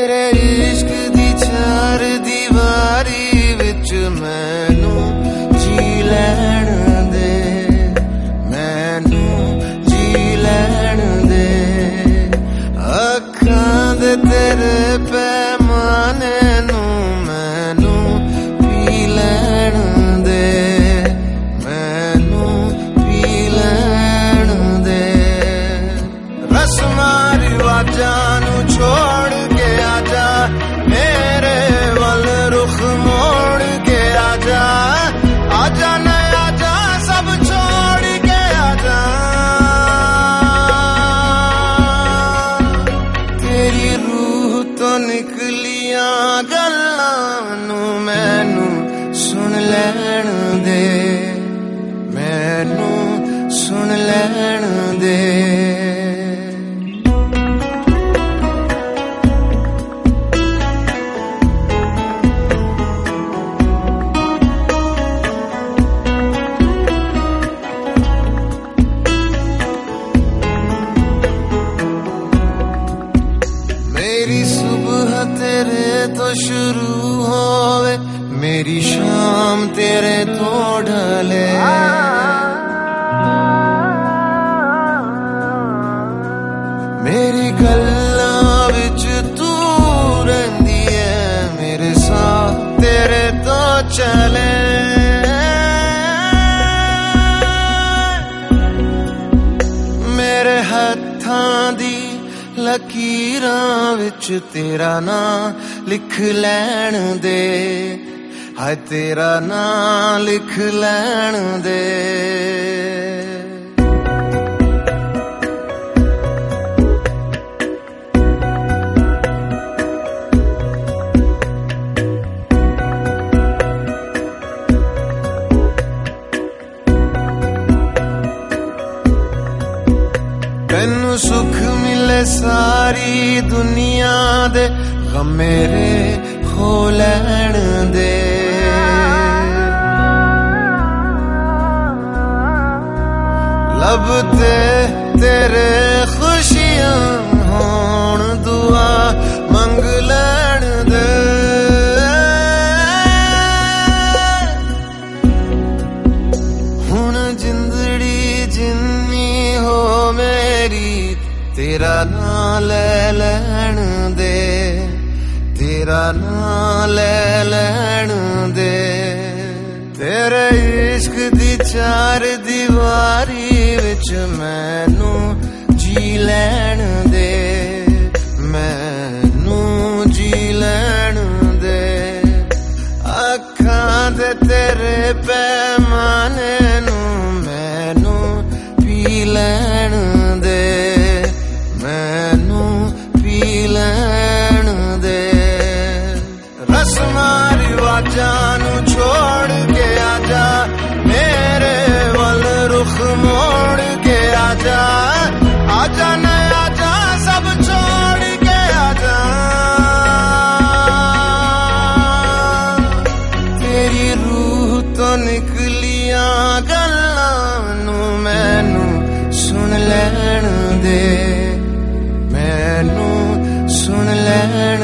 tererê. ਮੇਰੀ ਸ਼ਾਮ ਤੇਰੇ ਤੋਂ ਢਲੇ। ਮੇਰੀ ਗੱਲਾਂ ਵਿੱਚ ਤੂੰ ਰਹਿੰਦੀ ਐ, ਮੇਰੇ ਸਾਹ ਤੇਰੇ ਤੋਂ ਚਲੇ। ਮੇਰੇ ਹੱਥਾਂ ਦੀ ਲਕੀਰਾਂ ਵਿੱਚ ਤੇਰਾ ਨਾਂ ਲਿਖ ਲੈਣ ਦੇ। ਹਾਏ ਤੇਰਾ ਨਾਂ ਲਿਖ ਲੈਣ ਦੇ। ਤੈਨੂੰ ਸੁਖ ਮਿਲੇ ਸਾਰੀ ਦੁਨੀਆ ਦੇ, ਗਮ ਮੇਰੇ ਖੋ ਲੈਣ ਦੇ। ਤੇਰਾ ਨਾਂ ਲੈ ਲੈਣ ਦੇ, ਤੇਰਾ ਨਾਂ ਲੈ ਲੈਣ ਦੇ। ਤੇਰੇ ਇਸ਼ਕ ਦੀ ਚਾਰ ਦੀਵਾਰੀ ਵਿੱਚ ਮੈਨੂੰ ਜੀ ਲੈਣ ਗੱਲਾਂ ਨੂੰ ਮੈਨੂੰ ਸੁਣ ਲੈਣ ਦੇ ਮੈਨੂੰ ਸੁਣ ਲੈਣ